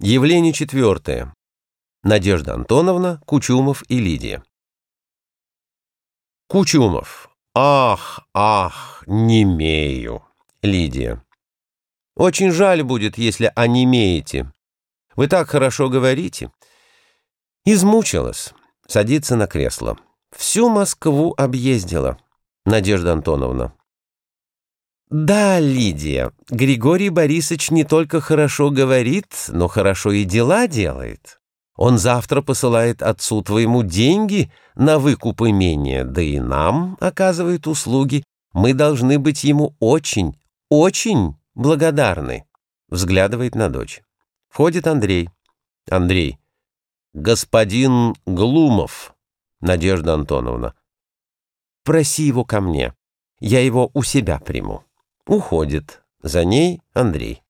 Явление четвертое. Надежда Антоновна, Кучумов и Лидия. Кучумов. Ах, ах, немею. Лидия. Очень жаль будет, если онемеете. Вы так хорошо говорите. Измучилась. Садится на кресло. Всю Москву объездила. Надежда Антоновна. Да, Лидия, Григорий Борисович не только хорошо говорит, но хорошо и дела делает. Он завтра посылает отцу твоему деньги на выкуп имения, да и нам оказывает услуги. Мы должны быть ему очень, очень благодарны. Взглядывает на дочь. Входит Андрей. Андрей. Господин Глумов. Надежда Антоновна. Проси его ко мне. Я его у себя приму. Уходит. За ней Андрей.